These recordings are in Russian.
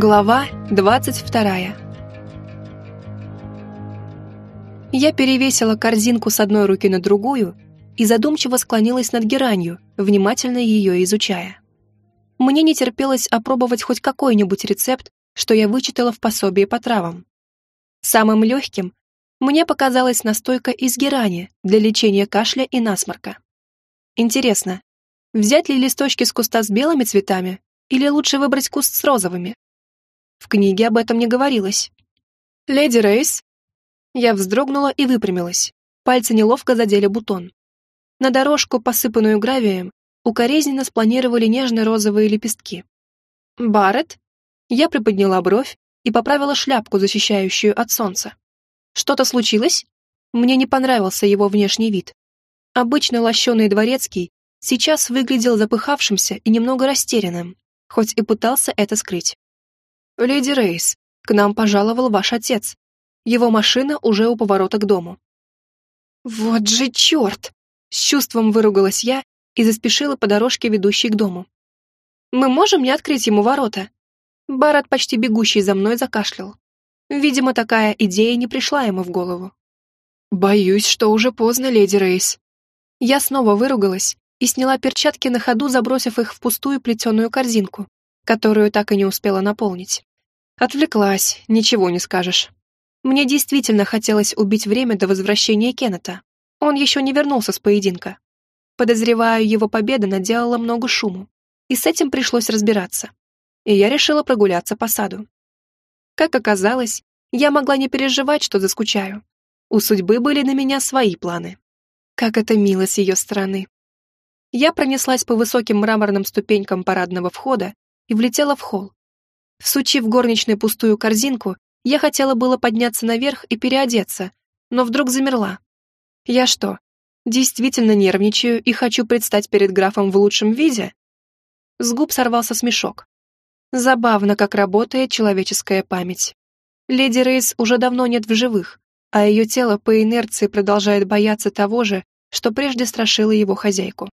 Глава 22 Я перевесила корзинку с одной руки на другую и задумчиво склонилась над геранью, внимательно ее изучая. Мне не терпелось опробовать хоть какой-нибудь рецепт, что я вычитала в пособии по травам. Самым легким мне показалась настойка из герани для лечения кашля и насморка. Интересно, взять ли листочки с куста с белыми цветами или лучше выбрать куст с розовыми? В книге об этом не говорилось. «Леди Рейс?» Я вздрогнула и выпрямилась. Пальцы неловко задели бутон. На дорожку, посыпанную гравием, укоризненно спланировали нежные розовые лепестки. «Барретт?» Я приподняла бровь и поправила шляпку, защищающую от солнца. «Что-то случилось?» Мне не понравился его внешний вид. Обычно лощеный дворецкий сейчас выглядел запыхавшимся и немного растерянным, хоть и пытался это скрыть. «Леди Рейс, к нам пожаловал ваш отец. Его машина уже у поворота к дому». «Вот же черт!» С чувством выругалась я и заспешила по дорожке, ведущей к дому. «Мы можем не открыть ему ворота?» Барат, почти бегущий за мной, закашлял. Видимо, такая идея не пришла ему в голову. «Боюсь, что уже поздно, леди Рейс». Я снова выругалась и сняла перчатки на ходу, забросив их в пустую плетеную корзинку, которую так и не успела наполнить. Отвлеклась, ничего не скажешь. Мне действительно хотелось убить время до возвращения Кеннета. Он еще не вернулся с поединка. Подозреваю, его победа наделала много шуму, и с этим пришлось разбираться. И я решила прогуляться по саду. Как оказалось, я могла не переживать, что заскучаю. У судьбы были на меня свои планы. Как это мило с ее стороны. Я пронеслась по высоким мраморным ступенькам парадного входа и влетела в холл, Всучив горничной пустую корзинку, я хотела было подняться наверх и переодеться, но вдруг замерла. Я что, действительно нервничаю и хочу предстать перед графом в лучшем виде? С губ сорвался смешок. Забавно, как работает человеческая память. Леди Рейс уже давно нет в живых, а ее тело по инерции продолжает бояться того же, что прежде страшило его хозяйку.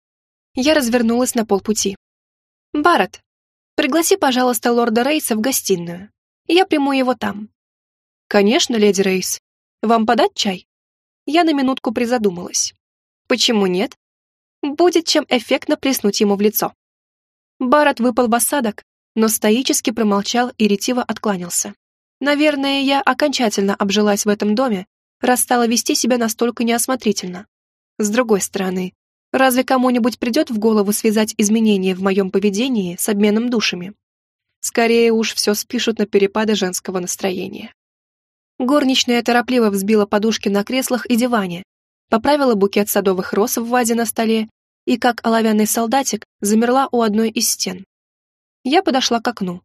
Я развернулась на полпути. «Барретт, Пригласи, пожалуйста, лорда Рейса в гостиную. Я приму его там». «Конечно, леди Рейс. Вам подать чай?» Я на минутку призадумалась. «Почему нет? Будет чем эффектно плеснуть ему в лицо». Барретт выпал в осадок, но стоически промолчал и ретиво откланялся. Наверное, я окончательно обжилась в этом доме, раз стала вести себя настолько неосмотрительно. С другой стороны, Разве кому-нибудь придет в голову связать изменения в моем поведении с обменом душами? Скорее уж все спишут на перепады женского настроения. Горничная торопливо взбила подушки на креслах и диване, поправила букет садовых роз в вазе на столе и, как оловянный солдатик, замерла у одной из стен. Я подошла к окну.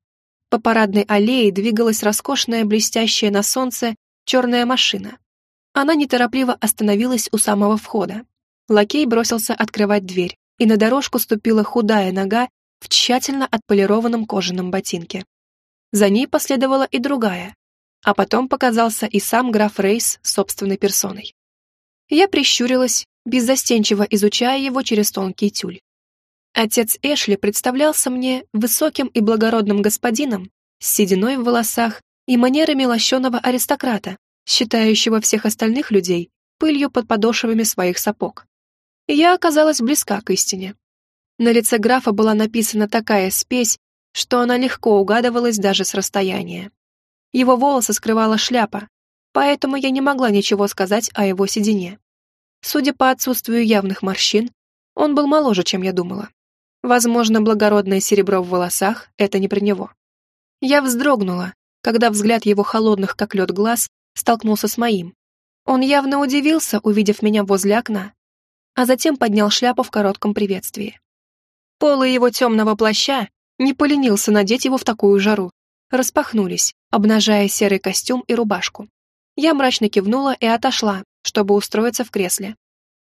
По парадной аллее двигалась роскошная, блестящая на солнце, черная машина. Она неторопливо остановилась у самого входа. Лакей бросился открывать дверь, и на дорожку ступила худая нога в тщательно отполированном кожаном ботинке. За ней последовала и другая, а потом показался и сам граф Рейс собственной персоной. Я прищурилась, беззастенчиво изучая его через тонкий тюль. Отец Эшли представлялся мне высоким и благородным господином с сединой в волосах и манерами лощеного аристократа, считающего всех остальных людей пылью под подошвами своих сапог я оказалась близка к истине. На лице графа была написана такая спесь, что она легко угадывалась даже с расстояния. Его волосы скрывала шляпа, поэтому я не могла ничего сказать о его седине. Судя по отсутствию явных морщин, он был моложе, чем я думала. Возможно, благородное серебро в волосах — это не про него. Я вздрогнула, когда взгляд его холодных, как лед глаз, столкнулся с моим. Он явно удивился, увидев меня возле окна, а затем поднял шляпу в коротком приветствии. Полы его темного плаща не поленился надеть его в такую жару. Распахнулись, обнажая серый костюм и рубашку. Я мрачно кивнула и отошла, чтобы устроиться в кресле.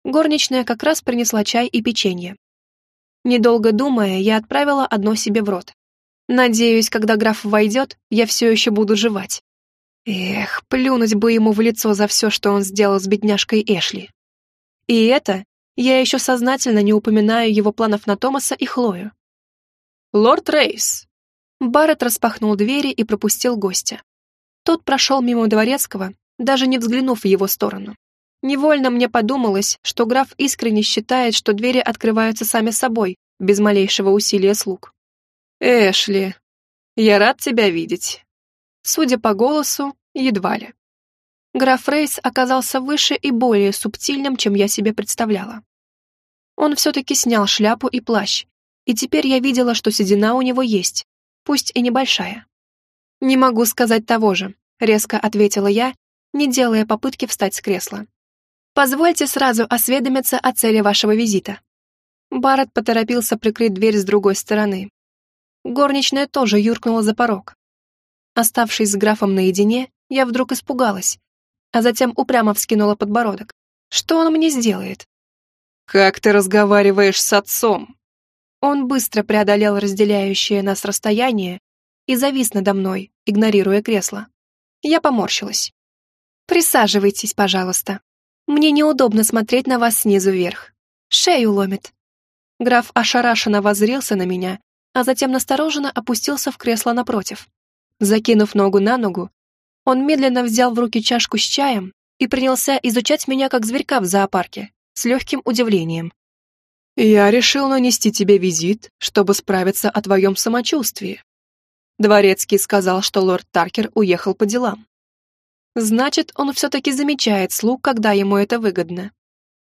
Горничная как раз принесла чай и печенье. Недолго думая, я отправила одно себе в рот. Надеюсь, когда граф войдет, я все еще буду жевать. Эх, плюнуть бы ему в лицо за все, что он сделал с бедняжкой Эшли. И это я еще сознательно не упоминаю его планов на Томаса и Хлою. «Лорд Рейс!» Барретт распахнул двери и пропустил гостя. Тот прошел мимо дворецкого, даже не взглянув в его сторону. Невольно мне подумалось, что граф искренне считает, что двери открываются сами собой, без малейшего усилия слуг. «Эшли, я рад тебя видеть». Судя по голосу, едва ли. Граф Рейс оказался выше и более субтильным, чем я себе представляла. Он все-таки снял шляпу и плащ, и теперь я видела, что седина у него есть, пусть и небольшая. «Не могу сказать того же», — резко ответила я, не делая попытки встать с кресла. Позвольте сразу осведомиться о цели вашего визита». Барретт поторопился прикрыть дверь с другой стороны. Горничная тоже юркнула за порог. Оставшись с графом наедине, я вдруг испугалась, а затем упрямо вскинула подбородок. Что он мне сделает? «Как ты разговариваешь с отцом?» Он быстро преодолел разделяющее нас расстояние и завис надо мной, игнорируя кресло. Я поморщилась. «Присаживайтесь, пожалуйста», мне неудобно смотреть на вас снизу вверх. Шею ломит». Граф ошарашенно воззрился на меня, а затем настороженно опустился в кресло напротив. Закинув ногу на ногу, он медленно взял в руки чашку с чаем и принялся изучать меня как зверька в зоопарке, с легким удивлением. «Я решил нанести тебе визит, чтобы справиться о твоем самочувствии». Дворецкий сказал, что лорд Таркер уехал по делам. Значит, он все-таки замечает слуг, когда ему это выгодно.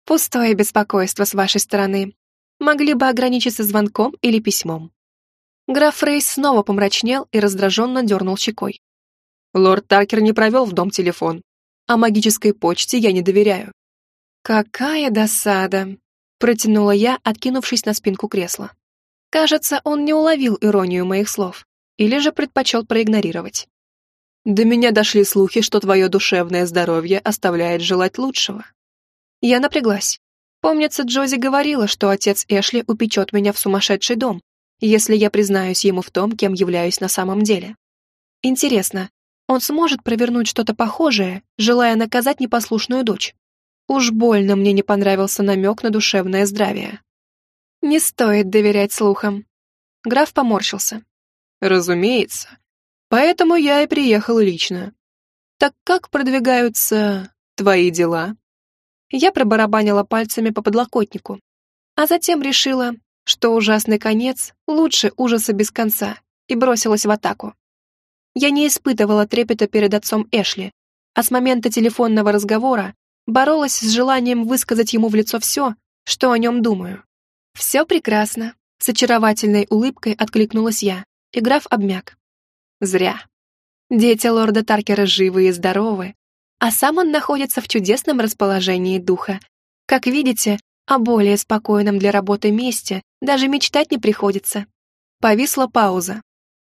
Пустое беспокойство с вашей стороны. Могли бы ограничиться звонком или письмом. Граф Рейс снова помрачнел и раздраженно дернул щекой. Лорд Таркер не провел в дом телефон, а магической почте я не доверяю. «Какая досада!» — протянула я, откинувшись на спинку кресла. Кажется, он не уловил иронию моих слов или же предпочел проигнорировать. До меня дошли слухи, что твое душевное здоровье оставляет желать лучшего. Я напряглась. Помнится, Джози говорила, что отец Эшли упечет меня в сумасшедший дом, если я признаюсь ему в том, кем являюсь на самом деле. Интересно, он сможет провернуть что-то похожее, желая наказать непослушную дочь? Уж больно мне не понравился намек на душевное здравие. Не стоит доверять слухам. Граф поморщился. Разумеется, Поэтому я и приехал лично. Так как продвигаются твои дела?» Я пробарабанила пальцами по подлокотнику, а затем решила, что ужасный конец лучше ужаса без конца, и бросилась в атаку. Я не испытывала трепета перед отцом Эшли, а с момента телефонного разговора боролась с желанием высказать ему в лицо все, что о нем думаю. «Все прекрасно», — с очаровательной улыбкой откликнулась я, и граф обмяк. Зря. Дети лорда Таркера живы и здоровы, а сам он находится в чудесном расположении духа. Как видите, о более спокойном для работы месте даже мечтать не приходится. Повисла пауза.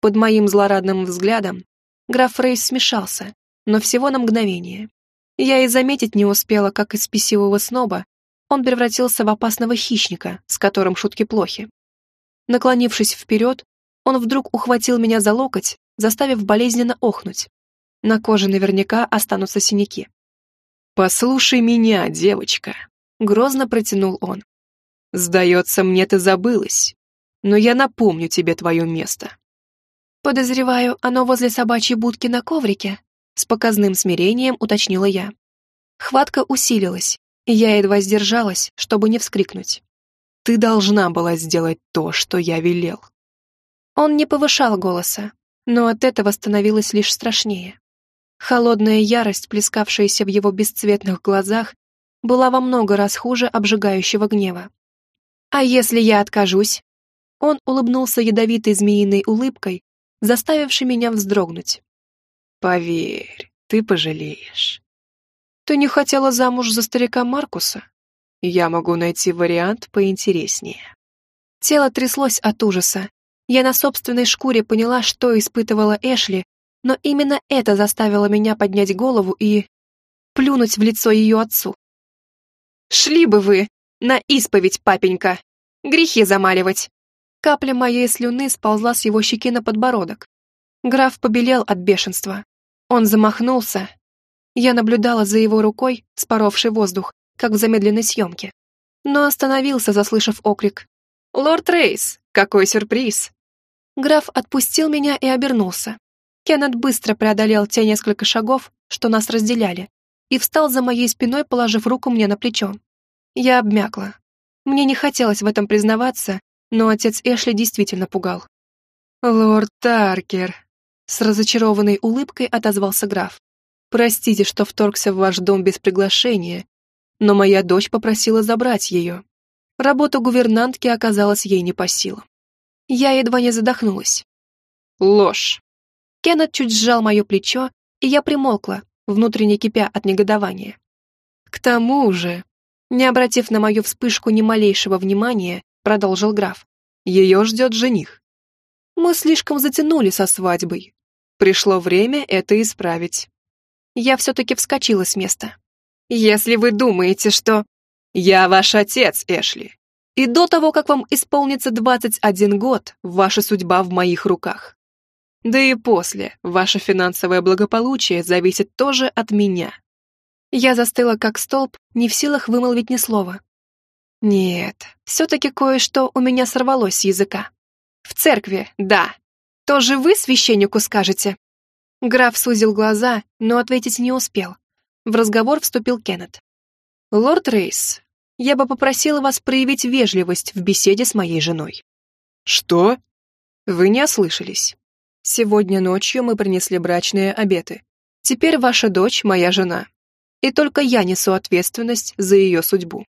Под моим злорадным взглядом граф Рейс смешался, но всего на мгновение. Я и заметить не успела, как из спесивого сноба он превратился в опасного хищника, с которым шутки плохи. Наклонившись вперед, он вдруг ухватил меня за локоть заставив болезненно охнуть. На коже наверняка останутся синяки. «Послушай меня, девочка», — грозно протянул он. «Сдается мне, ты забылась, но я напомню тебе твое место». «Подозреваю, оно возле собачьей будки на коврике», — с показным смирением уточнила я. Хватка усилилась, и я едва сдержалась, чтобы не вскрикнуть. «Ты должна была сделать то, что я велел». Он не повышал голоса, но от этого становилось лишь страшнее. Холодная ярость, плескавшаяся в его бесцветных глазах, была во много раз хуже обжигающего гнева. «А если я откажусь?» Он улыбнулся ядовитой змеиной улыбкой, заставившей меня вздрогнуть. «Поверь, ты пожалеешь. Ты не хотела замуж за старика Маркуса? Я могу найти вариант поинтереснее». Тело тряслось от ужаса, я на собственной шкуре поняла, что испытывала Эшли, но именно это заставило меня поднять голову и... плюнуть в лицо ее отцу. «Шли бы вы на исповедь, папенька! Грехи замаливать!» Капля моей слюны сползла с его щеки на подбородок. Граф побелел от бешенства. Он замахнулся. Я наблюдала за его рукой, споровший воздух, как в замедленной съемке. Но остановился, заслышав окрик. «Лорд Рейс, какой сюрприз!» Граф отпустил меня и обернулся. Кеннет быстро преодолел те несколько шагов, что нас разделяли, и встал за моей спиной, положив руку мне на плечо. Я обмякла. Мне не хотелось в этом признаваться, но отец Эшли действительно пугал. «Лорд Таркер», — с разочарованной улыбкой отозвался граф. «Простите, что вторгся в ваш дом без приглашения, но моя дочь попросила забрать ее. Работа гувернантки оказалась ей не по силам. Я едва не задохнулась. Ложь. Кеннет чуть сжал мое плечо, и я примолкла, внутренне кипя от негодования. К тому же, не обратив на мою вспышку ни малейшего внимания, продолжил граф, ее ждет жених. Мы слишком затянули со свадьбой. Пришло время это исправить. Я все-таки вскочила с места. Если вы думаете, что... Я ваш отец, Эшли. И до того, как вам исполнится 21 год, ваша судьба в моих руках. Да и после, ваше финансовое благополучие зависит тоже от меня. Я застыла как столб, не в силах вымолвить ни слова. Нет, все-таки кое-что у меня сорвалось с языка. В церкви, да. Тоже вы священнику скажете? Граф сузил глаза, но ответить не успел. В разговор вступил Кеннет. «Лорд Рейс, я бы попросила вас проявить вежливость в беседе с моей женой». «Что?» «Вы не ослышались. Сегодня ночью мы принесли брачные обеты. Теперь ваша дочь моя жена. И только я несу ответственность за ее судьбу».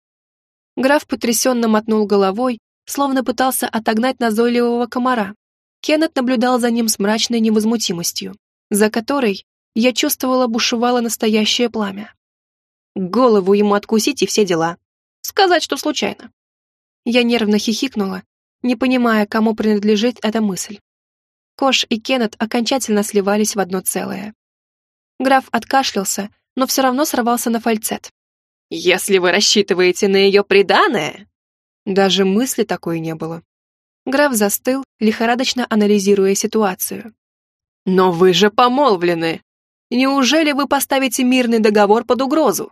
Граф потрясенно мотнул головой, словно пытался отогнать назойливого комара. Кеннет наблюдал за ним с мрачной невозмутимостью, за которой я чувствовала, бушевало настоящее пламя. Голову ему откусить и все дела. Сказать, что случайно. Я нервно хихикнула, не понимая, кому принадлежит эта мысль. Кош и Кеннет окончательно сливались в одно целое. Граф откашлялся, но все равно сорвался на фальцет. «Если вы рассчитываете на ее преданное...» Даже мысли такой не было. Граф застыл, лихорадочно анализируя ситуацию. «Но вы же помолвлены!» Неужели вы поставите мирный договор под угрозу?»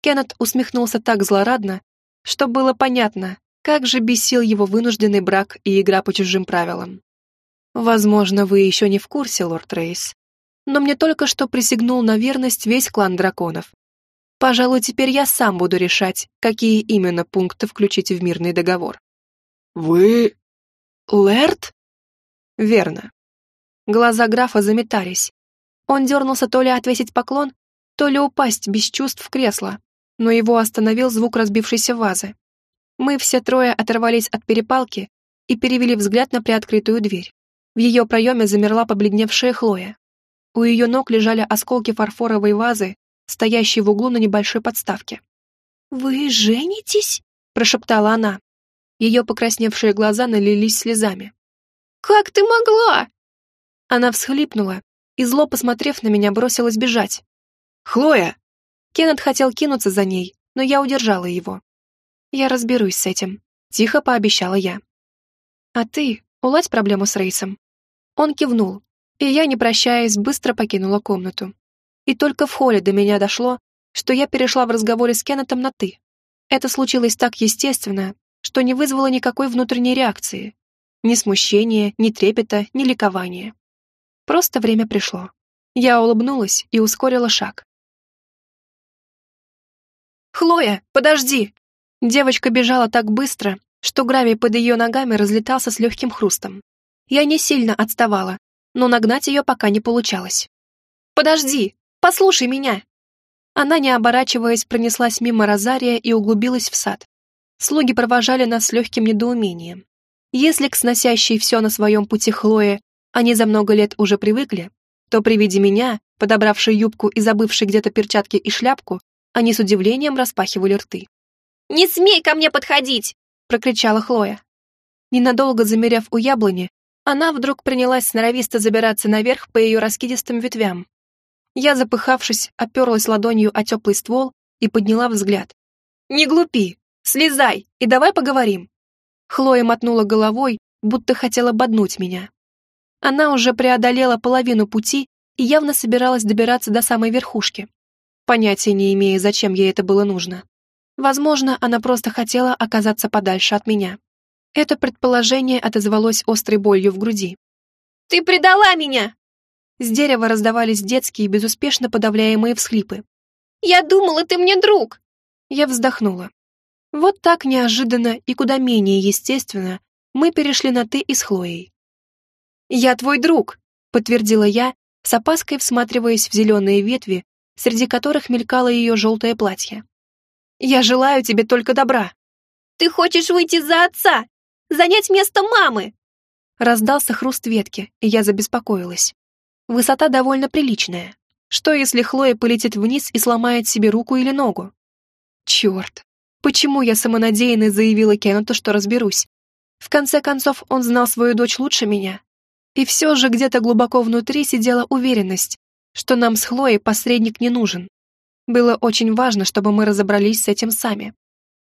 Кеннет усмехнулся так злорадно, что было понятно, как же бесил его вынужденный брак и игра по чужим правилам. «Возможно, вы еще не в курсе, лорд Рейс, но мне только что присягнул на верность весь клан драконов. Пожалуй, теперь я сам буду решать, какие именно пункты включить в мирный договор». «Вы... Лэрд?» «Верно». Глаза графа заметались, он дернулся то ли отвесить поклон, то ли упасть без чувств в кресло, но его остановил звук разбившейся вазы. Мы все трое оторвались от перепалки и перевели взгляд на приоткрытую дверь. В ее проеме замерла побледневшая Хлоя. У ее ног лежали осколки фарфоровой вазы, стоящей в углу на небольшой подставке. «Вы женитесь?» – прошептала она. Ее покрасневшие глаза налились слезами. «Как ты могла?» Она всхлипнула и, зло посмотрев на меня, бросилась бежать. «Хлоя!» Кеннет хотел кинуться за ней, но я удержала его. «Я разберусь с этим», — тихо пообещала я. «А ты уладь проблему с Рейсом». Он кивнул, и я, не прощаясь, быстро покинула комнату. И только в холле до меня дошло, что я перешла в разговоре с Кеннетом на «ты». Это случилось так естественно, что не вызвало никакой внутренней реакции. Ни смущения, ни трепета, ни ликования. Просто время пришло. Я улыбнулась и ускорила шаг. «Хлоя, подожди!» Девочка бежала так быстро, что гравий под ее ногами разлетался с легким хрустом. Я не сильно отставала, но нагнать ее пока не получалось. «Подожди! Послушай меня!» Она, не оборачиваясь, пронеслась мимо Розария и углубилась в сад. Слуги провожали нас с легким недоумением. Если к сносящей все на своем пути Хлое они за много лет уже привыкли, то при виде меня, подобравшей юбку и забывшей где-то перчатки и шляпку, они с удивлением распахивали рты. «Не смей ко мне подходить!» — прокричала Хлоя. Ненадолго замерев у яблони, она вдруг принялась сноровисто забираться наверх по ее раскидистым ветвям. Я, запыхавшись, оперлась ладонью о теплый ствол и подняла взгляд. «Не глупи! Слезай и давай поговорим!» Хлоя мотнула головой, будто хотела боднуть меня. Она уже преодолела половину пути и явно собиралась добираться до самой верхушки. Понятия не имея, зачем ей это было нужно. Возможно, она просто хотела оказаться подальше от меня. Это предположение отозвалось острой болью в груди. «Ты предала меня!» С дерева раздавались детские, безуспешно подавляемые всхлипы. «Я думала, ты мне друг!» Я вздохнула. Вот так неожиданно и куда менее естественно мы перешли на «ты» и с Хлоей. «Я твой друг», — подтвердила я, с опаской всматриваясь в зеленые ветви, среди которых мелькало ее желтое платье. «Я желаю тебе только добра». «Ты хочешь выйти за отца? Занять место мамы?» Раздался хруст ветки, и я забеспокоилась. Высота довольно приличная. Что, если Хлоя полетит вниз и сломает себе руку или ногу? Черт, почему я самонадеянно заявила Кеннету, что разберусь? В конце концов, он знал свою дочь лучше меня. И все же где-то глубоко внутри сидела уверенность, что нам с Хлоей посредник не нужен. Было очень важно, чтобы мы разобрались с этим сами.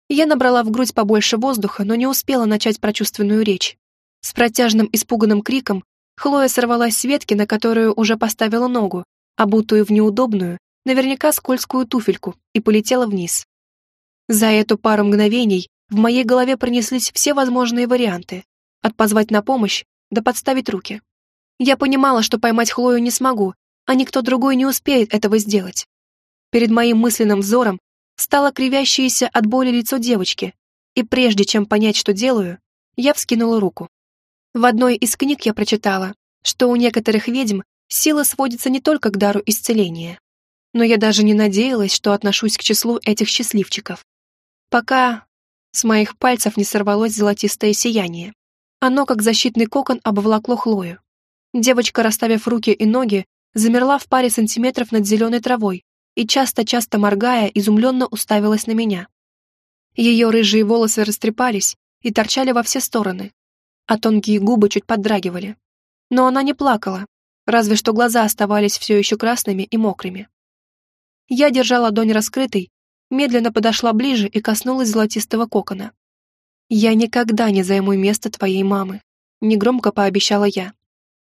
Я набрала в грудь побольше воздуха, но не успела начать прочувственную речь. С протяжным испуганным криком Хлоя сорвалась с ветки, на которую уже поставила ногу, обутую в неудобную, наверняка скользкую туфельку, и полетела вниз. За эту пару мгновений в моей голове пронеслись все возможные варианты. От позвать на помощь до подставить руки. Я понимала, что поймать Хлою не смогу, а никто другой не успеет этого сделать. Перед моим мысленным взором стало кривящееся от боли лицо девочки, и прежде чем понять, что делаю, я вскинула руку. В одной из книг я прочитала, что у некоторых ведьм сила сводится не только к дару исцеления. Но я даже не надеялась, что отношусь к числу этих счастливчиков. Пока с моих пальцев не сорвалось золотистое сияние. Оно, как защитный кокон, обволокло Хлою. Девочка, расставив руки и ноги, замерла в паре сантиметров над зеленой травой и, часто-часто моргая, изумленно уставилась на меня. Ее рыжие волосы растрепались и торчали во все стороны, а тонкие губы чуть поддрагивали. Но она не плакала, разве что глаза оставались все еще красными и мокрыми. Я держала ладонь раскрытой, медленно подошла ближе и коснулась золотистого кокона. «Я никогда не займу место твоей мамы», — негромко пообещала я.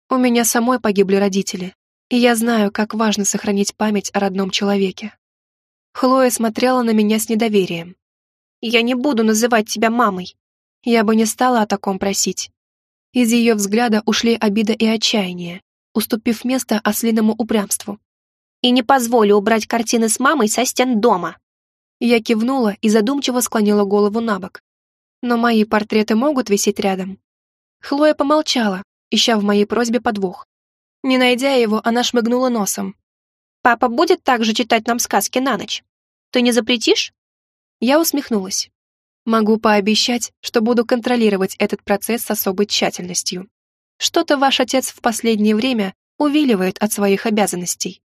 «У меня самой погибли родители, и я знаю, как важно сохранить память о родном человеке». Хлоя смотрела на меня с недоверием. «Я не буду называть тебя мамой», я бы не стала о таком просить. Из ее взгляда ушли обида и отчаяние, уступив место ослиному упрямству. «И не позволю убрать картины с мамой со стен дома!» Я кивнула и задумчиво склонила голову на бок. «Но мои портреты могут висеть рядом?» Хлоя помолчала, ища в моей просьбе подвох. Не найдя его, она шмыгнула носом. «Папа будет также читать нам сказки на ночь? Ты не запретишь?» Я усмехнулась. Могу пообещать, что буду контролировать этот процесс с особой тщательностью. Что-то ваш отец в последнее время увиливает от своих обязанностей.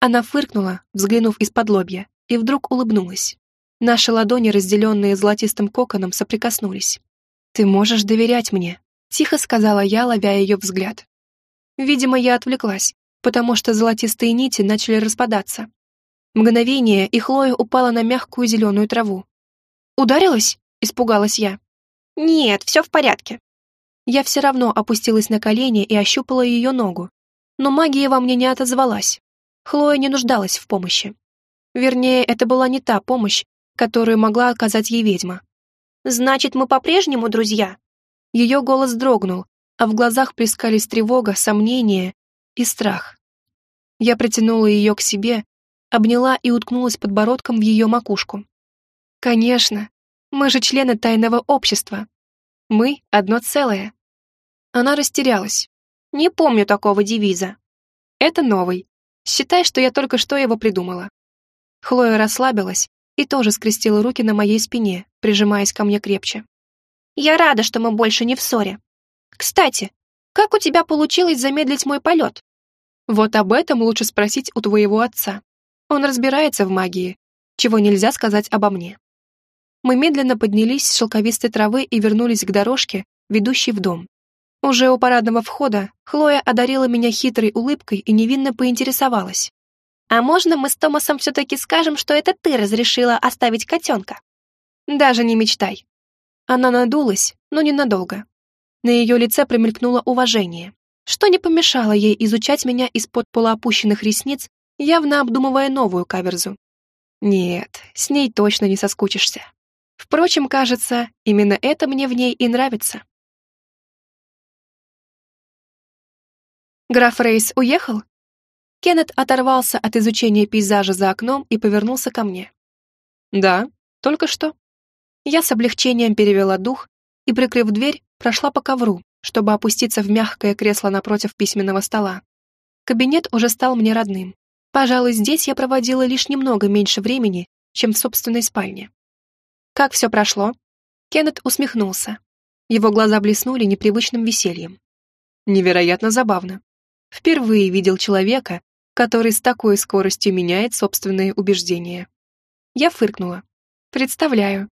Она фыркнула, взглянув из-под лобья, и вдруг улыбнулась. Наши ладони, разделенные золотистым коконом, соприкоснулись. «Ты можешь доверять мне», — тихо сказала я, ловя ее взгляд. Видимо, я отвлеклась, потому что золотистые нити начали распадаться. Мгновение, и Хлоя упала на мягкую зеленую траву, «Ударилась?» — испугалась я. «Нет, все в порядке». Я все равно опустилась на колени и ощупала ее ногу. Но магия во мне не отозвалась. Хлоя не нуждалась в помощи. Вернее, это была не та помощь, которую могла оказать ей ведьма. «Значит, мы по-прежнему друзья?» Ее голос дрогнул, а в глазах плескались тревога, сомнение и страх. Я притянула ее к себе, обняла и уткнулась подбородком в ее макушку. Конечно, мы же члены тайного общества. Мы одно целое. Она растерялась. Не помню такого девиза. Это новый. Считай, что я только что его придумала. Хлоя расслабилась и тоже скрестила руки на моей спине, прижимаясь ко мне крепче. Я рада, что мы больше не в ссоре. Кстати, как у тебя получилось замедлить мой полет? Вот об этом лучше спросить у твоего отца. Он разбирается в магии, чего нельзя сказать обо мне. Мы медленно поднялись с шелковистой травы и вернулись к дорожке, ведущей в дом. Уже у парадного входа Хлоя одарила меня хитрой улыбкой и невинно поинтересовалась. «А можно мы с Томасом все-таки скажем, что это ты разрешила оставить котенка?» «Даже не мечтай». Она надулась, но ненадолго. На ее лице промелькнуло уважение, что не помешало ей изучать меня из-под полуопущенных ресниц, явно обдумывая новую каверзу. Нет, с ней точно не соскучишься. Впрочем, кажется, именно это мне в ней и нравится. Граф Рейс уехал? Кеннет оторвался от изучения пейзажа за окном и повернулся ко мне. Да, только что. Я с облегчением перевела дух и, прикрыв дверь, прошла по ковру, чтобы опуститься в мягкое кресло напротив письменного стола. Кабинет уже стал мне родным. Пожалуй, здесь я проводила лишь немного меньше времени, чем в собственной спальне. Как все прошло? Кеннет усмехнулся. Его глаза блеснули непривычным весельем. Невероятно забавно. Впервые видел человека, который с такой скоростью меняет собственные убеждения. Я фыркнула. Представляю.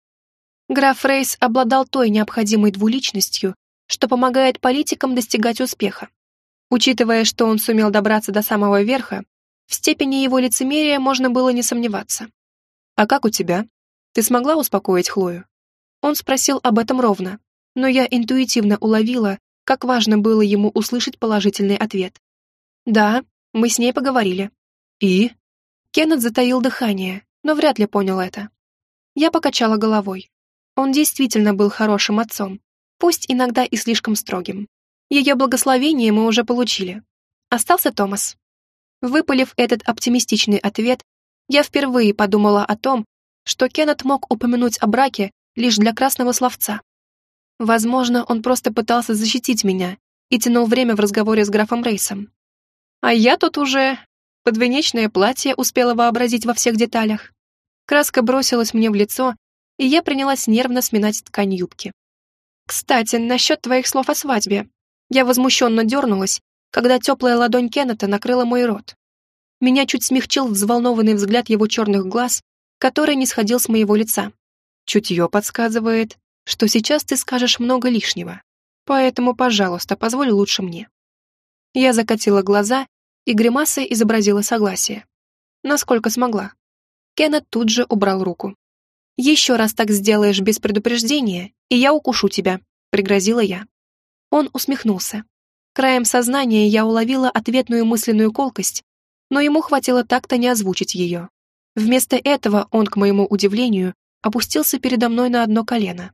Граф Рейс обладал той необходимой двуличностью, что помогает политикам достигать успеха. Учитывая, что он сумел добраться до самого верха, в степени его лицемерия можно было не сомневаться. «А как у тебя? Ты смогла успокоить Хлою?» Он спросил об этом ровно, но я интуитивно уловила, как важно было ему услышать положительный ответ. «Да, мы с ней поговорили». «И?» Кеннет затаил дыхание, но вряд ли понял это. Я покачала головой. Он действительно был хорошим отцом, пусть иногда и слишком строгим. Ее благословение мы уже получили. Остался Томас. Выпалив этот оптимистичный ответ, я впервые подумала о том, что Кеннет мог упомянуть о браке лишь для красного словца. Возможно, он просто пытался защитить меня и тянул время в разговоре с графом Рейсом. А я тут уже подвенечное платье успела вообразить во всех деталях. Краска бросилась мне в лицо, и я принялась нервно сминать ткань юбки. «Кстати, насчет твоих слов о свадьбе. Я возмущенно дернулась, когда теплая ладонь Кеннета накрыла мой рот. Меня чуть смягчил взволнованный взгляд его черных глаз, который не сходил с моего лица. Чутье подсказывает, что сейчас ты скажешь много лишнего, поэтому, пожалуйста, позволь лучше мне. Я закатила глаза и гримасой изобразила согласие. Насколько смогла. Кеннет тут же убрал руку. «Еще раз так сделаешь без предупреждения, и я укушу тебя», — пригрозила я. Он усмехнулся. Краем сознания я уловила ответную мысленную колкость, но ему хватило так-то не озвучить ее. Вместо этого он, к моему удивлению, опустился передо мной на одно колено.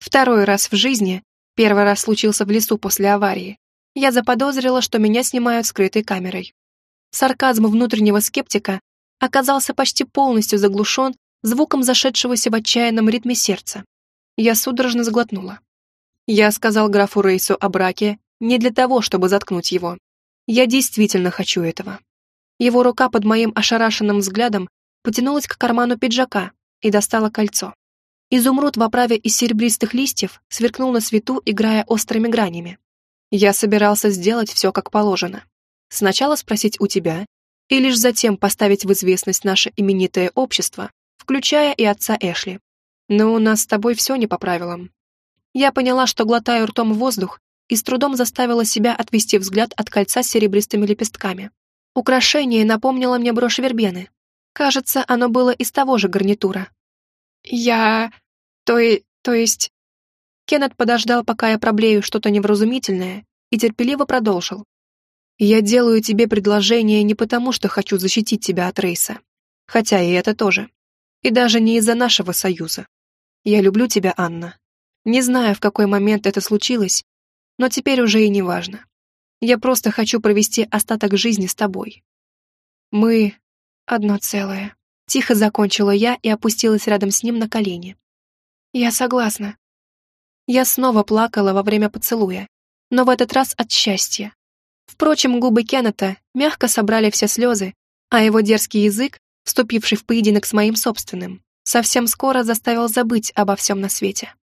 Второй раз в жизни, первый раз случился в лесу после аварии, я заподозрила, что меня снимают скрытой камерой. Сарказм внутреннего скептика оказался почти полностью заглушен звуком зашедшегося в отчаянном ритме сердца. Я судорожно сглотнула. Я сказал графу Рейсу о браке не для того, чтобы заткнуть его. Я действительно хочу этого. Его рука под моим ошарашенным взглядом потянулась к карману пиджака и достала кольцо. Изумруд в оправе из серебристых листьев сверкнул на свету, играя острыми гранями. Я собирался сделать все как положено. Сначала спросить у тебя, и лишь затем поставить в известность наше именитое общество, включая и отца Эшли. Но у нас с тобой все не по правилам. Я поняла, что глотаю ртом воздух и с трудом заставила себя отвести взгляд от кольца с серебристыми лепестками. Украшение напомнило мне брошь вербены. Кажется, оно было из того же гарнитура. Я... То, и... то есть... Кеннет подождал, пока я проблею что-то невразумительное, и терпеливо продолжил. «Я делаю тебе предложение не потому, что хочу защитить тебя от Рейса, хотя и это тоже. И даже не из-за нашего союза. Я люблю тебя, Анна, не знаю, в какой момент это случилось, но теперь уже и не важно. Я просто хочу провести остаток жизни с тобой. Мы одно целое. Тихо закончила я и опустилась рядом с ним на колени. Я согласна. Я снова плакала во время поцелуя, но в этот раз от счастья. Впрочем, губы Кеннета мягко собрали все слезы, а его дерзкий язык, вступивший в поединок с моим собственным, совсем скоро заставил забыть обо всем на свете.